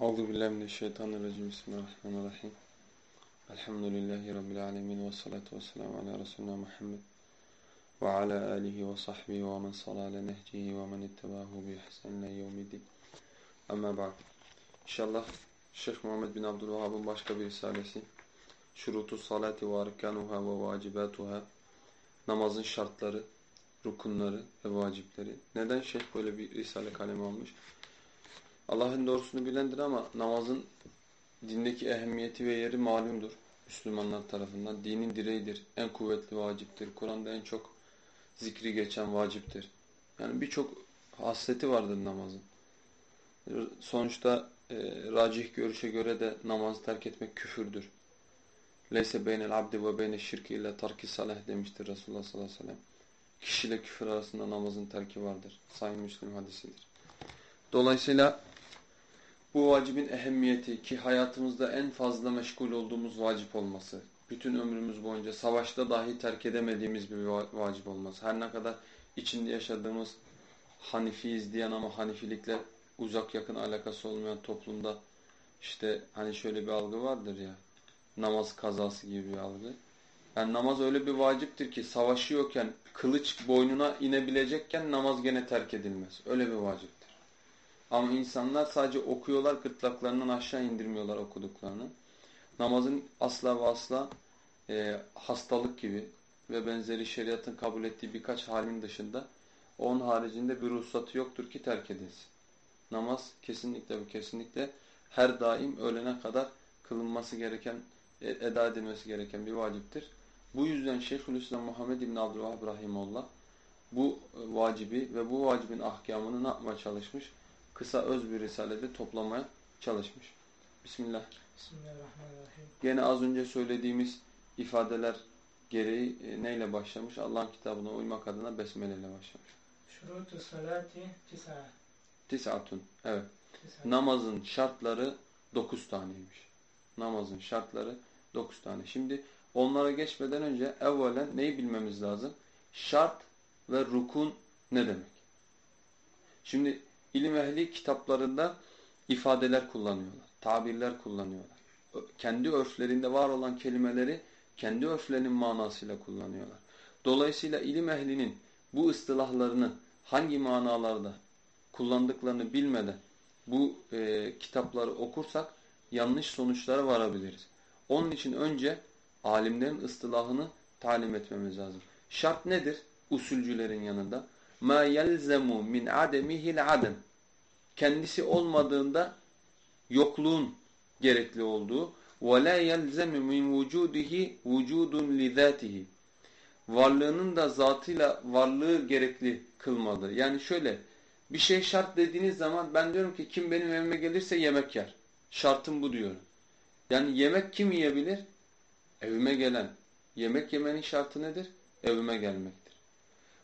Euzu billahi mineşşeytanirracim. Bismillahirrahmanirrahim. Elhamdülillahi rabbil alamin ve salatu vesselamu ala resulina Muhammed ve ala alihi ve sahbihi ve men sala ala nehcihi ve men ittabahu bi ihsan ila yevmiddin. Amma ba'd. İnşallah Şeyh Muhammed bin Abdülvahhab'ın başka bir risalesi Şurutu salati ve arkanuha ve vacibatuha namazın şartları, rukunları ve vacipleri. Neden şeyh böyle bir risale kalemi almış? Allah'ın doğrusunu bilendir ama namazın dindeki ehemmiyeti ve yeri malumdur Müslümanlar tarafından. Dinin direğidir, en kuvvetli vaciptir. Kur'an'da en çok zikri geçen vaciptir. Yani birçok hasleti vardır namazın. Sonuçta e, racih görüşe göre de namazı terk etmek küfürdür. Leyse beynel abdi ve beyne şirki ile tarki salih demiştir Resulullah sallallahu aleyhi ve sellem. Kişiyle küfür arasında namazın terki vardır. Sahih Müslim hadisidir. Dolayısıyla bu vacibin ehemmiyeti ki hayatımızda en fazla meşgul olduğumuz vacip olması, bütün ömrümüz boyunca savaşta dahi terk edemediğimiz bir vacip olması, her ne kadar içinde yaşadığımız Hanifiyiz diyen ama Hanifilikle uzak yakın alakası olmayan toplumda işte hani şöyle bir algı vardır ya, namaz kazası gibi bir algı. Yani namaz öyle bir vaciptir ki savaşıyorken kılıç boynuna inebilecekken namaz gene terk edilmez. Öyle bir vaciptir. Ama insanlar sadece okuyorlar, gırtlaklarından aşağı indirmiyorlar okuduklarını. Namazın asla ve asla e, hastalık gibi ve benzeri şeriatın kabul ettiği birkaç halin dışında onun haricinde bir ruhsatı yoktur ki terk edilsin. Namaz kesinlikle ve kesinlikle her daim ölene kadar kılınması gereken, e, eda edilmesi gereken bir vaciptir. Bu yüzden Şeyhülislam Muhammed İbn Abdülvahab Rahimullah bu e, vacibi ve bu vacibin ahkamını ne yapmaya çalışmış? Kısa öz bir risalede toplamaya çalışmış. Bismillah. Bismillahirrahmanirrahim. Gene az önce söylediğimiz ifadeler gereği e, neyle başlamış? Allah'ın kitabına uymak adına besmele ile başlamış. Şurutu salati tisa. Tis'atun. Evet. Tisa. Namazın şartları dokuz taneymiş. Namazın şartları dokuz tane. Şimdi onlara geçmeden önce evvelen neyi bilmemiz lazım? Şart ve rukun ne demek? Şimdi İlim ehli kitaplarında ifadeler kullanıyorlar, tabirler kullanıyorlar. Kendi örflerinde var olan kelimeleri kendi örflerinin manasıyla kullanıyorlar. Dolayısıyla ilim ehlinin bu ıstılahlarını hangi manalarda kullandıklarını bilmeden bu e, kitapları okursak yanlış sonuçlara varabiliriz. Onun için önce alimlerin ıstılahını talim etmemiz lazım. Şart nedir? Usulcülerin yanında ma yelzemu min ademihil adem kendisi olmadığında yokluğun gerekli olduğu ve la yelzemu min vücudihi vücudun li varlığının da zatıyla varlığı gerekli kılmalı. Yani şöyle bir şey şart dediğiniz zaman ben diyorum ki kim benim evime gelirse yemek yer. Şartım bu diyorum. Yani yemek kim yiyebilir? Evime gelen. Yemek yemenin şartı nedir? Evime gelmektir.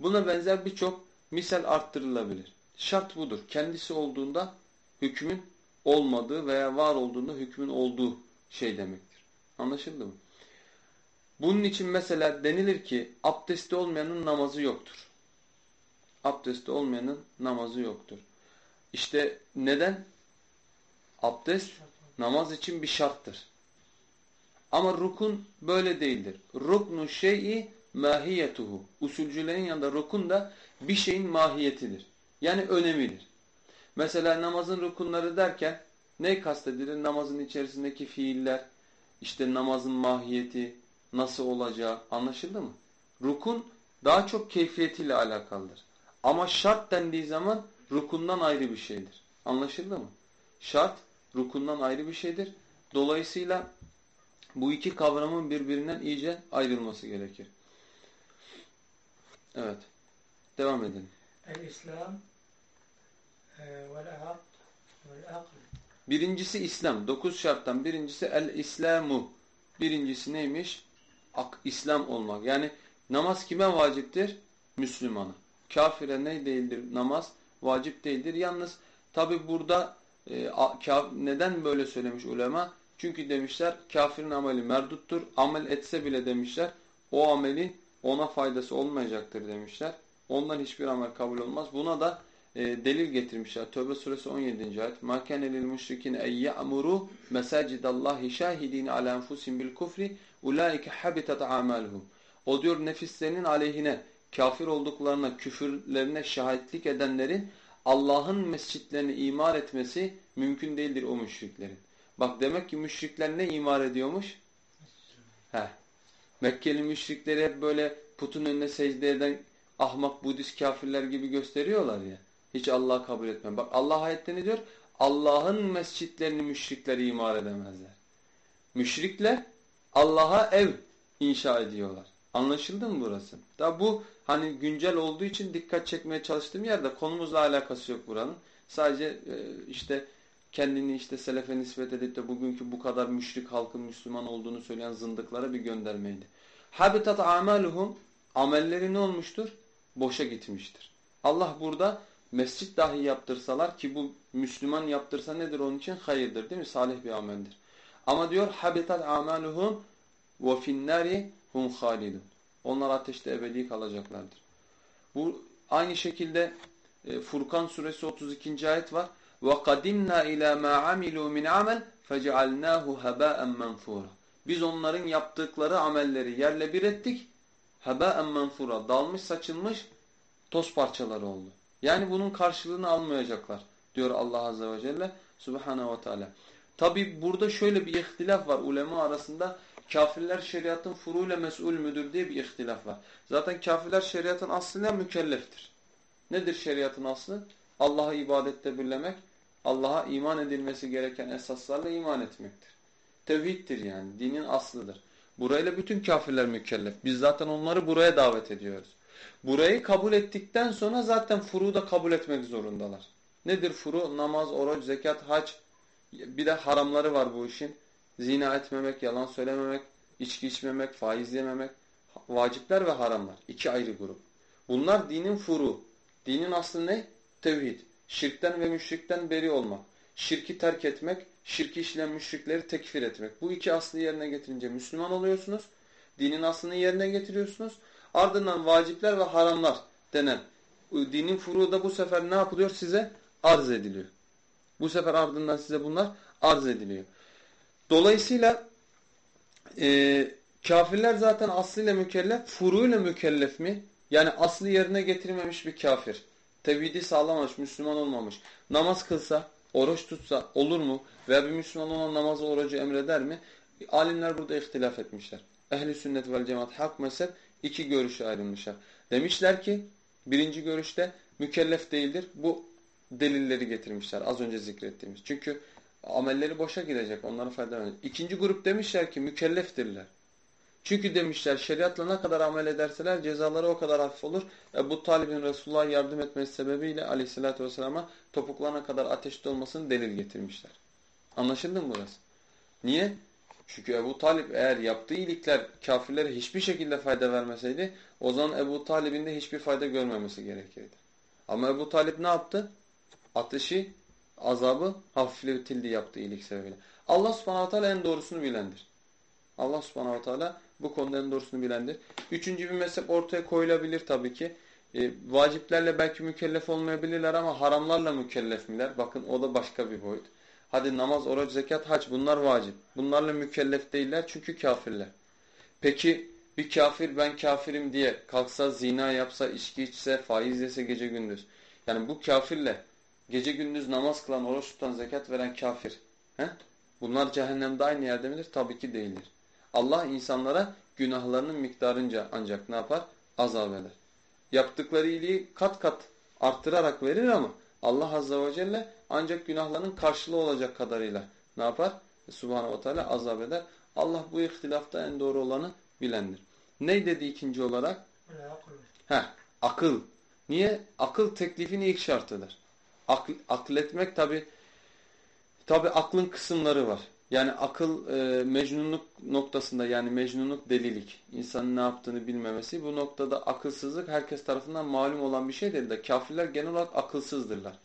Buna benzer birçok misal arttırılabilir. Şart budur. Kendisi olduğunda hükmün olmadığı veya var olduğunda hükmün olduğu şey demektir. Anlaşıldı mı? Bunun için mesela denilir ki abdesti olmayanın namazı yoktur. Abdesti olmayanın namazı yoktur. İşte neden? Abdest namaz için bir şarttır. Ama rukun böyle değildir. Ruknu şey'i mahiyetuhu. Usulcülerin yanında rukun da bir şeyin mahiyetidir. Yani önemidir. Mesela namazın rukunları derken ne kastedilir? Namazın içerisindeki fiiller, işte namazın mahiyeti, nasıl olacağı anlaşıldı mı? Rukun daha çok keyfiyetiyle alakalıdır. Ama şart dendiği zaman rukundan ayrı bir şeydir. Anlaşıldı mı? Şart rukundan ayrı bir şeydir. Dolayısıyla bu iki kavramın birbirinden iyice ayrılması gerekir. Evet. Devam edin. El-İslam e, Birincisi İslam. Dokuz şarttan birincisi el-İslamu. Birincisi neymiş? Ak, İslam olmak. Yani namaz kime vaciptir? Müslümana. Kafire ne değildir namaz? Vacip değildir. Yalnız tabi burada e, kaf, neden böyle söylemiş ulema? Çünkü demişler kafirin ameli merduttur. Amel etse bile demişler o ameli ona faydası olmayacaktır demişler. Ondan hiçbir amel kabul olmaz. Buna da e, delil getirmişler. Tövbe suresi 17. ayet. مَا كَانَ لِلْمُشْرِكِينَ اَنْ يَعْمُرُوا مَسَاجِدَ اللّٰهِ شَاهِد۪ينَ عَلَى أَنْفُسِهِمْ بِالْكُفْرِ اُولَٰئِكَ حَبِتَتْ عَمَالُهُمْ O diyor nefislerinin aleyhine, kafir olduklarına, küfürlerine şahitlik edenlerin Allah'ın mescitlerini imar etmesi mümkün değildir o müşriklerin. Bak demek ki müşrikler ne imar ediyormuş? Heh. Mekkeli müşrikleri hep böyle putun önüne secde eden ahmak Budist kafirler gibi gösteriyorlar ya. Hiç Allah'ı kabul etmem. Bak Allah ayette ne diyor? Allah'ın mescitlerini müşrikler imar edemezler. Müşrikler Allah'a ev inşa ediyorlar. Anlaşıldı mı burası? Da bu hani güncel olduğu için dikkat çekmeye çalıştığım yerde konumuzla alakası yok buranın. Sadece e, işte kendini işte selefe nispet edip de bugünkü bu kadar müşrik halkın Müslüman olduğunu söyleyen zındıklara bir göndermeydi. Habitat amaluhum amelleri ne olmuştur? Boşa gitmiştir. Allah burada mescit dahi yaptırsalar ki bu Müslüman yaptırsa nedir onun için? Hayırdır değil mi? Salih bir ameldir. Ama diyor habitat amaluhum ve finnari hum halidun. Onlar ateşte ebedi kalacaklardır. Bu aynı şekilde e, Furkan suresi 32. ayet var. وَقَدِمْنَا اِلَى مَا عَمِلُوا مِنْ عَمَلٍ فَجَعَلْنَاهُ هَبَاءً مَنْفُورًا Biz onların yaptıkları amelleri yerle bir ettik. هَبَاءً مَنْفُورًا Dalmış saçılmış toz parçaları oldu. Yani bunun karşılığını almayacaklar diyor Allah Azze ve Celle Subhanahu ve Teala. Tabi burada şöyle bir ihtilaf var ulema arasında. Kafirler şeriatın furuyla mesul müdür diye bir ihtilaf var. Zaten kafirler şeriatın aslında mükelleftir. Nedir şeriatın aslı? Allah'a ibadette birlemek, Allah'a iman edilmesi gereken esaslarla iman etmektir. Tevhiddir yani, dinin aslıdır. Burayla bütün kafirler mükellef. Biz zaten onları buraya davet ediyoruz. Burayı kabul ettikten sonra zaten furu da kabul etmek zorundalar. Nedir furu? Namaz, oruç, zekat, hac. Bir de haramları var bu işin. Zina etmemek, yalan söylememek, içki içmemek, faiz yememek. Vacipler ve haramlar. İki ayrı grup. Bunlar dinin furu. Dinin aslı ne? Tevhid. Şirkten ve müşrikten beri olmak. Şirki terk etmek, şirki işleyen müşrikleri tekfir etmek. Bu iki aslı yerine getirince Müslüman oluyorsunuz. Dinin aslını yerine getiriyorsunuz. Ardından vacipler ve haramlar denen dinin furuğu da bu sefer ne yapılıyor? Size arz ediliyor. Bu sefer ardından size bunlar arz ediliyor. Dolayısıyla e, kafirler zaten aslıyla mükellef, furuyla mükellef mi? Yani aslı yerine getirmemiş bir kafir. Tevhidi sağlamamış, Müslüman olmamış. Namaz kılsa, oruç tutsa olur mu? Veya bir Müslüman ona namaz orucu emreder mi? Alimler burada ihtilaf etmişler. Ehli sünnet vel cemaat hak mezhep iki görüşe ayrılmışlar. Demişler ki birinci görüşte mükellef değildir. Bu delilleri getirmişler az önce zikrettiğimiz. Çünkü amelleri boşa gidecek. Onlara fayda vermeyecek. İkinci grup demişler ki mükelleftirler. Çünkü demişler şeriatla ne kadar amel ederseler cezaları o kadar hafif olur. Ebu Talib'in Resulullah'a yardım etmesi sebebiyle aleyhissalatü vesselama topuklarına kadar ateşte olmasını delil getirmişler. Anlaşıldı mı burası? Niye? Çünkü Ebu Talip eğer yaptığı iyilikler kafirlere hiçbir şekilde fayda vermeseydi o zaman Ebu Talib'in de hiçbir fayda görmemesi gerekirdi. Ama Ebu Talip ne yaptı? Ateşi, azabı hafifletildi yaptığı iyilik sebebiyle. Allah subhanahu teala en doğrusunu bilendir. Allah subhanahu teala bu konuda en doğrusunu bilendir. Üçüncü bir mezhep ortaya koyulabilir tabii ki. E, vaciplerle belki mükellef olmayabilirler ama haramlarla mükellef miler? Bakın o da başka bir boyut. Hadi namaz, oruç, zekat, hac bunlar vacip. Bunlarla mükellef değiller çünkü kafirler. Peki bir kafir ben kafirim diye kalksa, zina yapsa, içki içse, faiz yese gece gündüz. Yani bu kafirle gece gündüz namaz kılan, oruç tutan, zekat veren kafir. He? Bunlar cehennemde aynı yerde midir? Tabii ki değildir. Allah insanlara günahlarının miktarınca ancak ne yapar? Azap eder. Yaptıkları iyiliği kat kat arttırarak verir ama Allah Azze ve Celle ancak günahlarının karşılığı olacak kadarıyla ne yapar? E, Subhanahu ve Teala azap eder. Allah bu ihtilafta en doğru olanı bilendir. Ne dedi ikinci olarak? Heh, akıl. Niye? Akıl teklifin ilk şartıdır. Akl, akletmek tabi tabi aklın kısımları var. Yani akıl e, mecnunluk noktasında yani mecnunluk delilik. insanın ne yaptığını bilmemesi. Bu noktada akılsızlık herkes tarafından malum olan bir şey değil de kafirler genel olarak akılsızdırlar.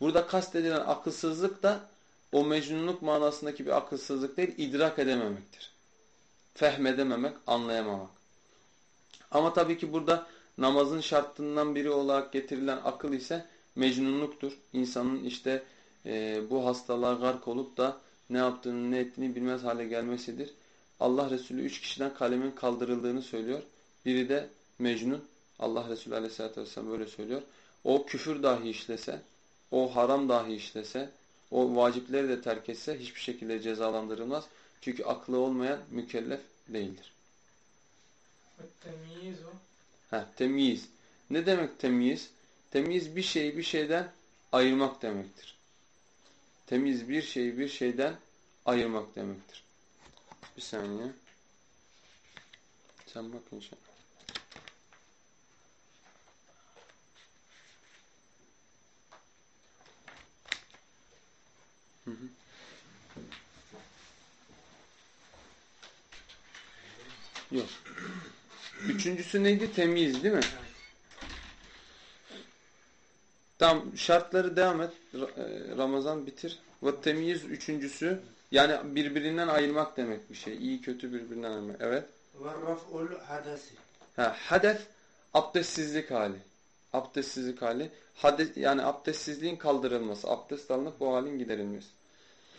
Burada kastedilen akılsızlık da o mecnunluk manasındaki bir akılsızlık değil, idrak edememektir. Fehmedememek, anlayamamak. Ama tabii ki burada namazın şartından biri olarak getirilen akıl ise mecnunluktur. İnsanın işte e, bu hastalığa gark olup da ne yaptığını ne ettiğini bilmez hale gelmesidir. Allah Resulü üç kişiden kalemin kaldırıldığını söylüyor. Biri de Mecnun. Allah Resulü aleyhissalatü vesselam böyle söylüyor. O küfür dahi işlese, o haram dahi işlese, o vacipleri de terk etse hiçbir şekilde cezalandırılmaz. Çünkü aklı olmayan mükellef değildir. Temyiz o. Temyiz. Ne demek temyiz? Temyiz bir şeyi bir şeyden ayırmak demektir. Temiz bir şeyi bir şeyden ayırmak demektir. Bir saniye. Sen bak inşallah. Yok. Üçüncüsü neydi? Temyiz değil mi? Tam şartları devam et. E, Ramazan bitir. Ve temyiz üçüncüsü yani birbirinden ayırmak demek bir şey. İyi kötü birbirinden ayırmak. Evet. Ve raf'ul hadesi. Ha, hades abdestsizlik hali. Abdestsizlik hali. Hades, yani abdestsizliğin kaldırılması. Abdest alınıp bu halin giderilmesi.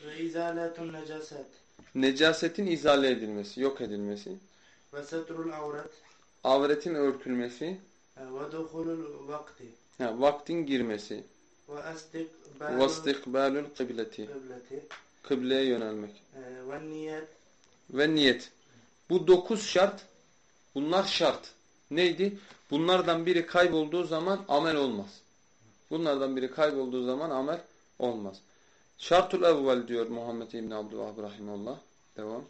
Ve izaletun necaset. Necasetin izale edilmesi, yok edilmesi. Ve setrul avret. Avretin örtülmesi. Ve duhulul vakti yani vaktin girmesi. Ve istikbalul kıbleti. Kıbleye yönelmek. Ee, ve niyet. Ve niyet. Bu dokuz şart, bunlar şart. Neydi? Bunlardan biri kaybolduğu zaman amel olmaz. Bunlardan biri kaybolduğu zaman amel olmaz. Şartul evvel diyor Muhammed İbni Abdülvahab Rahimullah. Devam.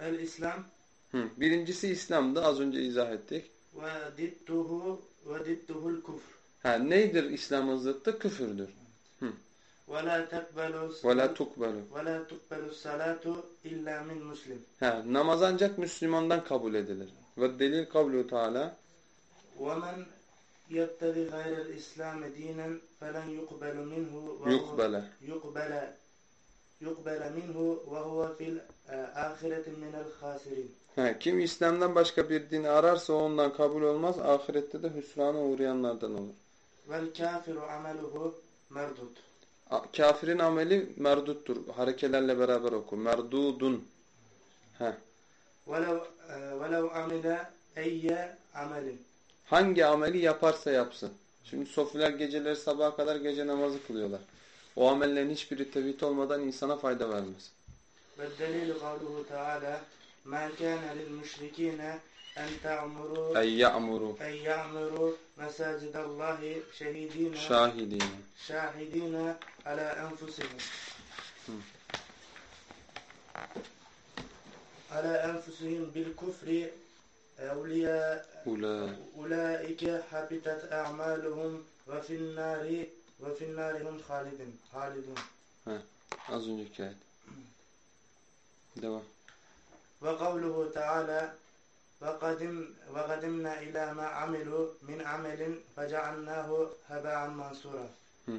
El İslam. Birincisi İslam'dı az önce izah ettik. Ve dittuhu ve dittuhul kufr. Ha, neydir İslam'ın zıttı? Küfürdür. ولا تقبل Ve la tukbelu. ولا تقبل الصلاة إلا من مسلم Ha, namaz ancak Müslümandan kabul edilir. Ve delil kavlu Teala ومن يبتغي غير الإسلام دينا فلن يقبل منه وهو yukbele. يقبل يقبل منه وهو في الآخرة من الخاسرين Ha, kim İslam'dan başka bir din ararsa o ondan kabul olmaz. Ahirette de hüsrana uğrayanlardan olur. والكافر عمله مردود A- Kafirin ameli merduttur. Harekelerle beraber oku. Merdudun. Ha. ولو ولو عمل أي عمل Hangi ameli yaparsa yapsın. Şimdi sofiler geceleri sabaha kadar gece namazı kılıyorlar. O amellerin hiçbiri tevhid olmadan insana fayda vermez. والدليل قوله تعالى ما كان للمشركين أن تعمروا Ey ya'muru أن يعمروا مساجد الله شهيدين şahidine. شاهدين على أنفسهم على أنفسهم بالكفر أولياء Ula. أولئك حبطت أعمالهم وفي النار وفي النار هم خالدون خالدون Az önceki ayet. Devam. وقوله تعالى وقدم وقدمنا إلى ما عملوا من عمل فجعلناه هباء منصورا Hı.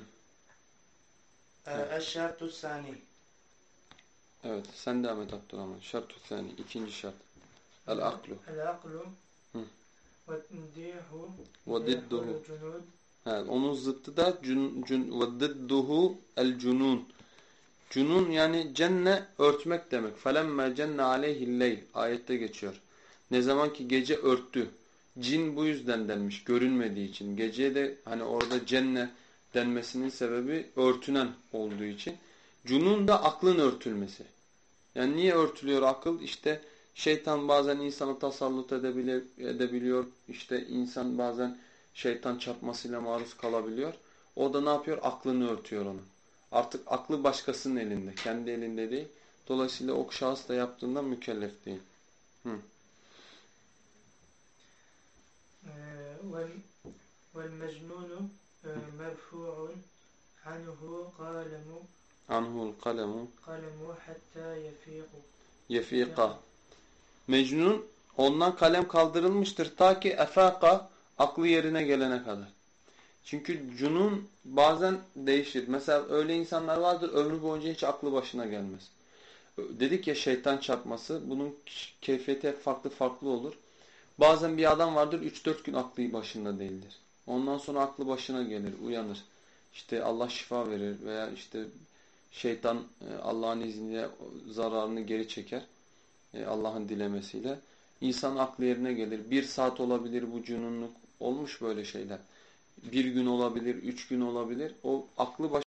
آه، الشرط الثاني Evet. Sen devam et Abdurrahman. Şart sani. ikinci şart. El aklu. العقل Hı. والتنديح Ve didduhu. الجنود Ha, onun zıttı da cun, cun, ve didduhu el cunun. Cunun yani cenne örtmek demek. Felemme cenne aleyhil leyl. Ayette geçiyor. Ne zaman ki gece örttü. Cin bu yüzden denmiş. Görünmediği için. Geceye de hani orada cenne denmesinin sebebi örtünen olduğu için. Cunun da aklın örtülmesi. Yani niye örtülüyor akıl? İşte şeytan bazen insanı tasallut edebiliyor. İşte insan bazen şeytan çarpmasıyla maruz kalabiliyor. O da ne yapıyor? Aklını örtüyor onu. Artık aklı başkasının elinde. Kendi elinde değil. Dolayısıyla o şahıs da yaptığından mükellef değil. آه، والمجنون آه، مرفوع عنه قلم Anhul kalemu قلم حتى يفيق yefika. Mecnun ondan kalem kaldırılmıştır ta ki efaka aklı yerine gelene kadar. Çünkü cunun bazen değişir. Mesela öyle insanlar vardır ömrü boyunca hiç aklı başına gelmez. Dedik ya şeytan çarpması bunun keyfiyeti hep farklı farklı olur. Bazen bir adam vardır 3-4 gün aklı başında değildir. Ondan sonra aklı başına gelir, uyanır. İşte Allah şifa verir veya işte şeytan e, Allah'ın izniyle zararını geri çeker. E, Allah'ın dilemesiyle. İnsan aklı yerine gelir. Bir saat olabilir bu cünunluk. Olmuş böyle şeyler. Bir gün olabilir, üç gün olabilir. O aklı baş